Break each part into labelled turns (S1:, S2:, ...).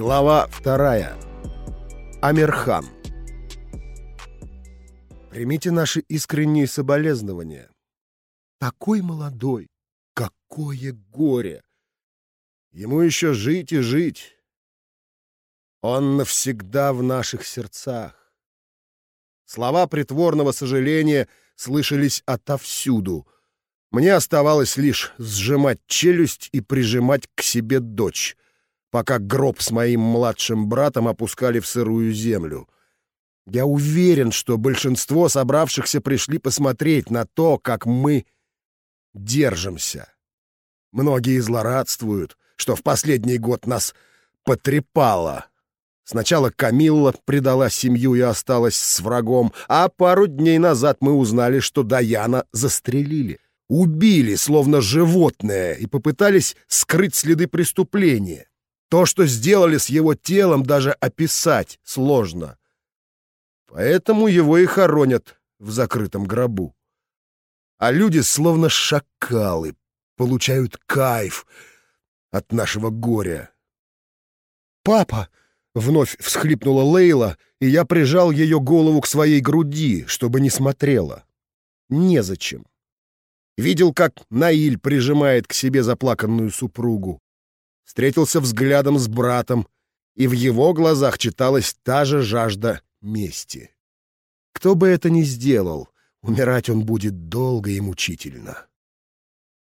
S1: Глава вторая. Амирхан. Примите наши искренние соболезнования. Такой молодой, какое горе! Ему еще жить и жить. Он навсегда в наших сердцах. Слова притворного сожаления слышались отовсюду. Мне оставалось лишь сжимать челюсть и прижимать к себе дочь — пока гроб с моим младшим братом опускали в сырую землю. Я уверен, что большинство собравшихся пришли посмотреть на то, как мы держимся. Многие злорадствуют, что в последний год нас потрепало. Сначала Камилла предала семью и осталась с врагом, а пару дней назад мы узнали, что Даяна застрелили. Убили, словно животное, и попытались скрыть следы преступления. То, что сделали с его телом, даже описать сложно. Поэтому его и хоронят в закрытом гробу. А люди, словно шакалы, получают кайф от нашего горя. «Папа!» — вновь всхлипнула Лейла, и я прижал ее голову к своей груди, чтобы не смотрела. Незачем. Видел, как Наиль прижимает к себе заплаканную супругу встретился взглядом с братом, и в его глазах читалась та же жажда мести. Кто бы это ни сделал, умирать он будет долго и мучительно.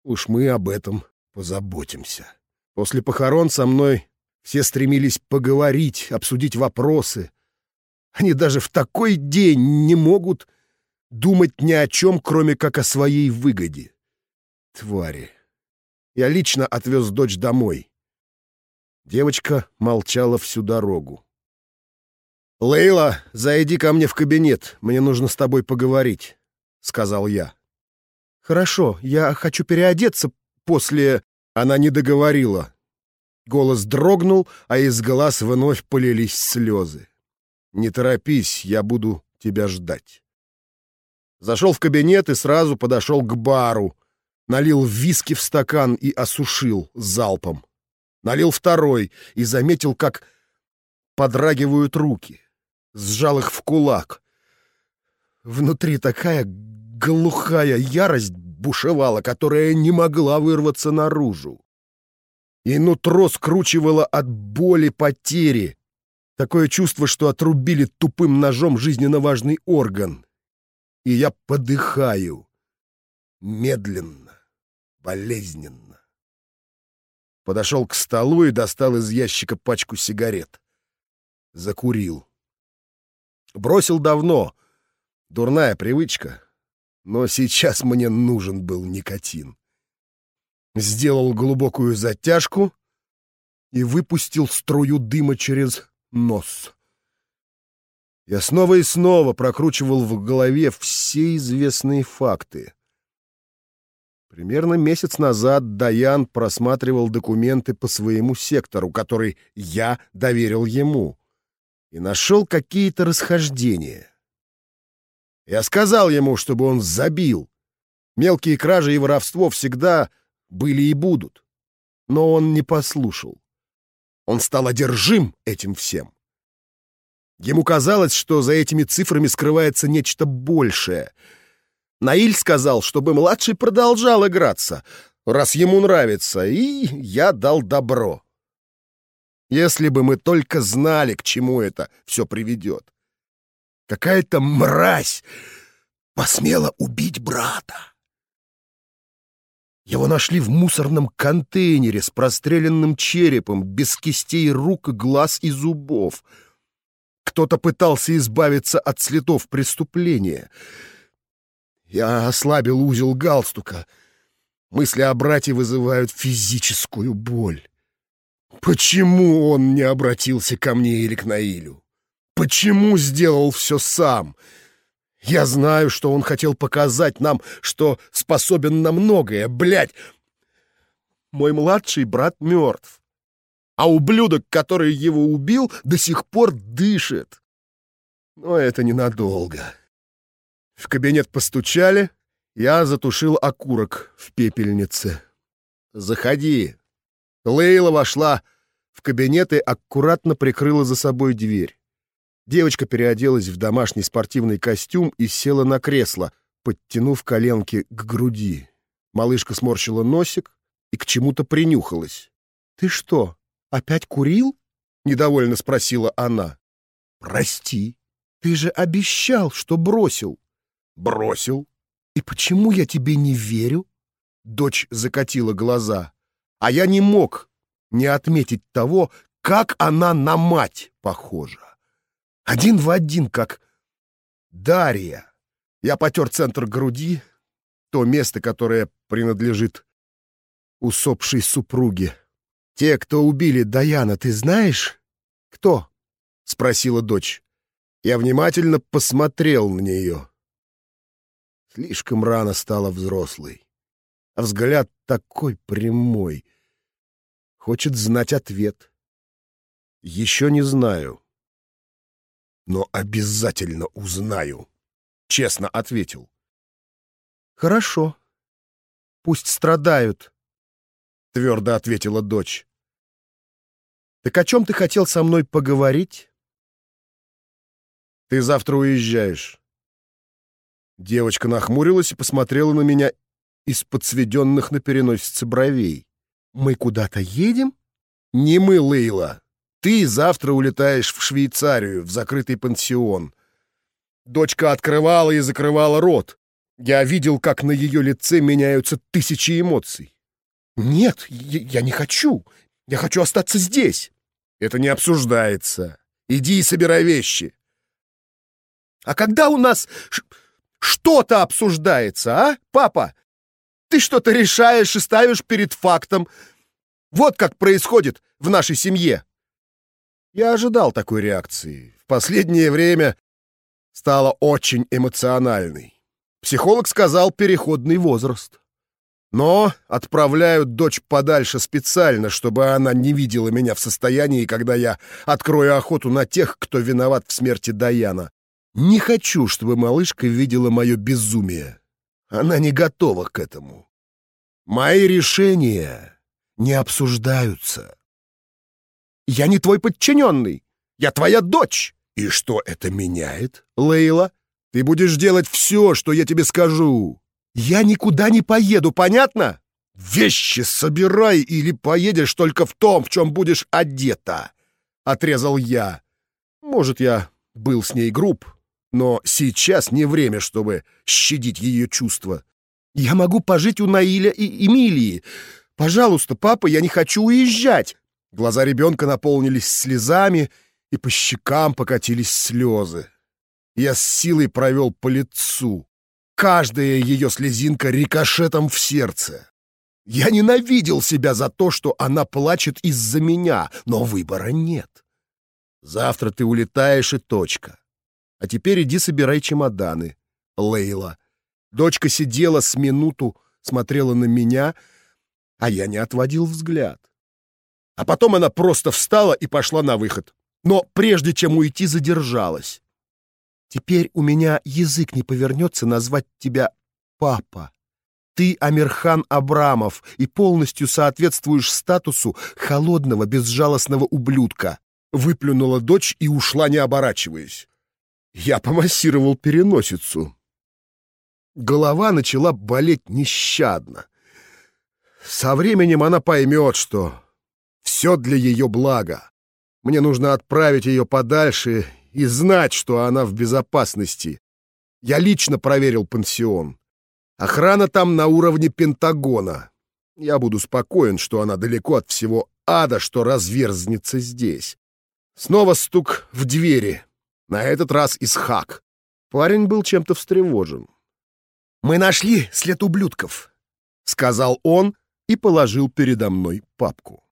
S1: Уж мы об этом позаботимся. После похорон со мной все стремились поговорить, обсудить вопросы. Они даже в такой день не могут думать ни о чем, кроме как о своей выгоде. Твари. Я лично отвез дочь домой. Девочка молчала всю дорогу. «Лейла, зайди ко мне в кабинет, мне нужно с тобой поговорить», — сказал я. «Хорошо, я хочу переодеться после...» Она не договорила. Голос дрогнул, а из глаз вновь полились слезы. «Не торопись, я буду тебя ждать». Зашел в кабинет и сразу подошел к бару, налил виски в стакан и осушил залпом налил второй и заметил, как подрагивают руки. Сжал их в кулак. Внутри такая глухая ярость бушевала, которая не могла вырваться наружу. И нутро скручивало от боли потери. Такое чувство, что отрубили тупым ножом жизненно важный орган. И я подыхаю. Медленно, болезненно подошел к столу и достал из ящика пачку сигарет. Закурил. Бросил давно. Дурная привычка. Но сейчас мне нужен был никотин. Сделал глубокую затяжку и выпустил струю дыма через нос. Я снова и снова прокручивал в голове все известные факты. Примерно месяц назад Даян просматривал документы по своему сектору, который я доверил ему, и нашел какие-то расхождения. Я сказал ему, чтобы он забил. Мелкие кражи и воровство всегда были и будут. Но он не послушал. Он стал одержим этим всем. Ему казалось, что за этими цифрами скрывается нечто большее — Наиль сказал, чтобы младший продолжал играться, раз ему нравится, и я дал добро. Если бы мы только знали, к чему это все приведет. Какая-то мразь посмела убить брата. Его нашли в мусорном контейнере с простреленным черепом, без кистей рук, глаз и зубов. Кто-то пытался избавиться от следов преступления — я ослабил узел галстука. Мысли о брате вызывают физическую боль. Почему он не обратился ко мне или к Наилю? Почему сделал все сам? Я знаю, что он хотел показать нам, что способен на многое. Блядь! Мой младший брат мертв. А ублюдок, который его убил, до сих пор дышит. Но это ненадолго. В кабинет постучали, я затушил окурок в пепельнице. «Заходи». Лейла вошла в кабинет и аккуратно прикрыла за собой дверь. Девочка переоделась в домашний спортивный костюм и села на кресло, подтянув коленки к груди. Малышка сморщила носик и к чему-то принюхалась. «Ты что, опять курил?» — недовольно спросила она. «Прости, ты же обещал, что бросил». «Бросил. И почему я тебе не верю?» Дочь закатила глаза. «А я не мог не отметить того, как она на мать похожа. Один в один, как Дарья. Я потер центр груди, то место, которое принадлежит усопшей супруге. Те, кто убили Даяна, ты знаешь? Кто? — спросила дочь. Я внимательно посмотрел на нее. Слишком рано стала взрослой. А взгляд такой прямой. Хочет знать ответ. Еще не знаю. Но обязательно узнаю. Честно ответил. Хорошо. Пусть страдают, твердо ответила дочь. Так о чем ты хотел со мной поговорить? Ты завтра уезжаешь. Девочка нахмурилась и посмотрела на меня из подсведенных на переносице бровей. «Мы куда-то едем?» «Не мы, Лейла. Ты завтра улетаешь в Швейцарию, в закрытый пансион». Дочка открывала и закрывала рот. Я видел, как на ее лице меняются тысячи эмоций. «Нет, я не хочу. Я хочу остаться здесь». «Это не обсуждается. Иди и собирай вещи. А когда у нас что-то обсуждается, а, папа? Ты что-то решаешь и ставишь перед фактом. Вот как происходит в нашей семье. Я ожидал такой реакции. В последнее время стала очень эмоциональной. Психолог сказал переходный возраст. Но отправляют дочь подальше специально, чтобы она не видела меня в состоянии, когда я открою охоту на тех, кто виноват в смерти Даяна. Не хочу, чтобы малышка видела мое безумие. Она не готова к этому. Мои решения не обсуждаются. Я не твой подчиненный. Я твоя дочь. И что это меняет, Лейла? Ты будешь делать все, что я тебе скажу. Я никуда не поеду, понятно? Вещи собирай или поедешь только в том, в чем будешь одета. Отрезал я. Может, я был с ней груб, но сейчас не время, чтобы щадить ее чувства. Я могу пожить у Наиля и Эмилии. Пожалуйста, папа, я не хочу уезжать. Глаза ребенка наполнились слезами, и по щекам покатились слезы. Я с силой провел по лицу. Каждая ее слезинка рикошетом в сердце. Я ненавидел себя за то, что она плачет из-за меня, но выбора нет. Завтра ты улетаешь и точка. А теперь иди собирай чемоданы, Лейла. Дочка сидела с минуту, смотрела на меня, а я не отводил взгляд. А потом она просто встала и пошла на выход. Но прежде чем уйти, задержалась. Теперь у меня язык не повернется назвать тебя папа. Ты Амирхан Абрамов и полностью соответствуешь статусу холодного, безжалостного ублюдка. Выплюнула дочь и ушла, не оборачиваясь. Я помассировал переносицу. Голова начала болеть нещадно. Со временем она поймет, что все для ее блага. Мне нужно отправить ее подальше и знать, что она в безопасности. Я лично проверил пансион. Охрана там на уровне Пентагона. Я буду спокоен, что она далеко от всего ада, что разверзнется здесь. Снова стук в двери. На этот раз Исхак. Парень был чем-то встревожен. «Мы нашли след ублюдков», — сказал он и положил передо мной папку.